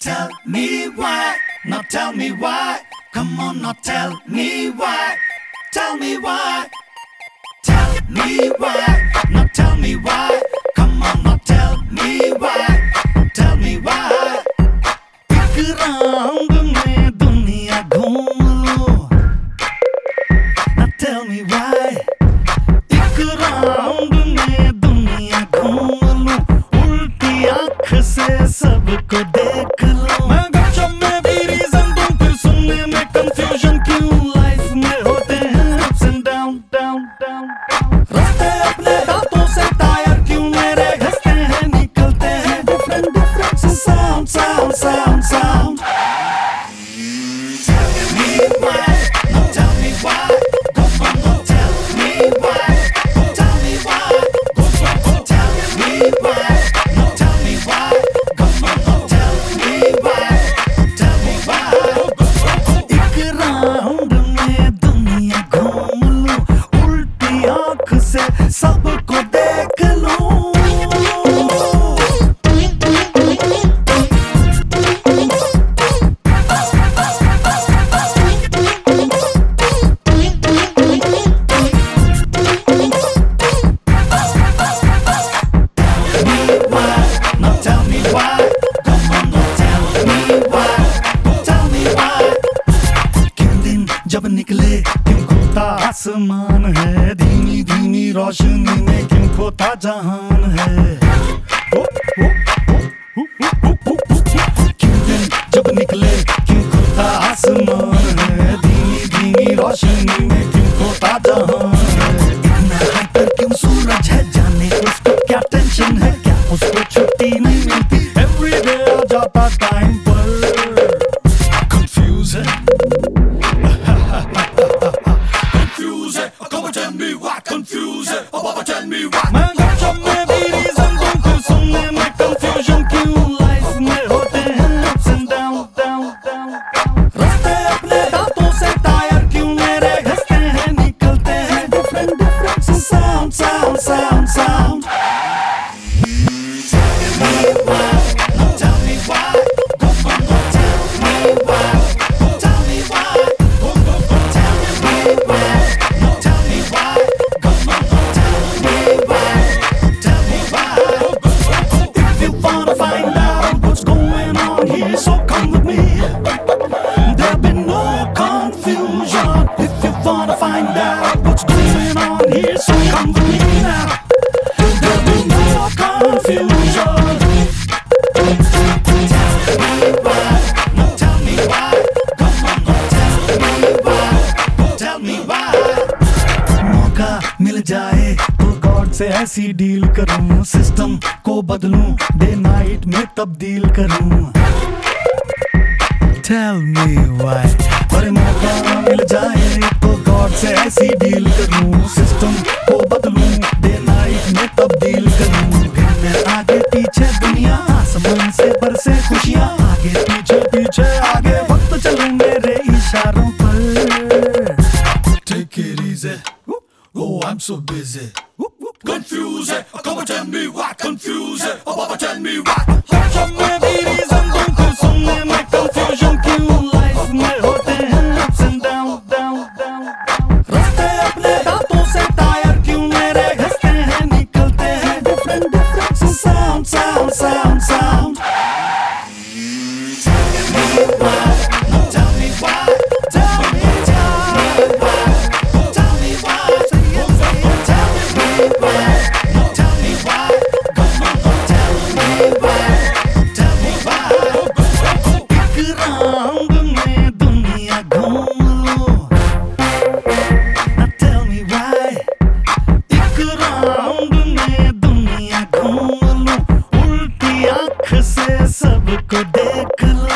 Tell me why, now tell me why. Come on, now tell me why. Tell me why. Tell me why, सबको देख लो। मैं में भी reason दूँ फिर सुनने में कंफ्यूजन क्यों? लाइफ में होते हैं ups and down down down अपने दांतों से टायर क्यों? मेरे घसते हैं निकलते हैं। Different different sound sound sound sound Tell me why, आसमान है, धीमी धीमी रोशनी में क्यों खोता जहान है। किन जब निकले क्यों खोता आसमान है, धीमी धीमी रोशनी में क्यों खोता जहान है क्यों सूरज है, जाने उसको क्या टेंशन है ऐसी डील करूँ सिस्टम को बदलूं डे नाइट में तब्दील करूँ टेल मी व्हाई अरे मौका मिल जाए तो गॉड से ऐसी डील करूँ। चलूँ मेरे इशारों पर Take it easy. Oh, I'm so busy. Confuse it. Come and tell me why. Confuse it. Oh, Baba, tell me why. गपशप में भी reason दूँ सुनने में confusion क्यों life में होते हैं ups and down, down, down. रास्ते अपने दांतों से टायर क्यों मेरे घसते हैं निकलते हैं different different sound, sound, sound, sound. Tell सबको देख लो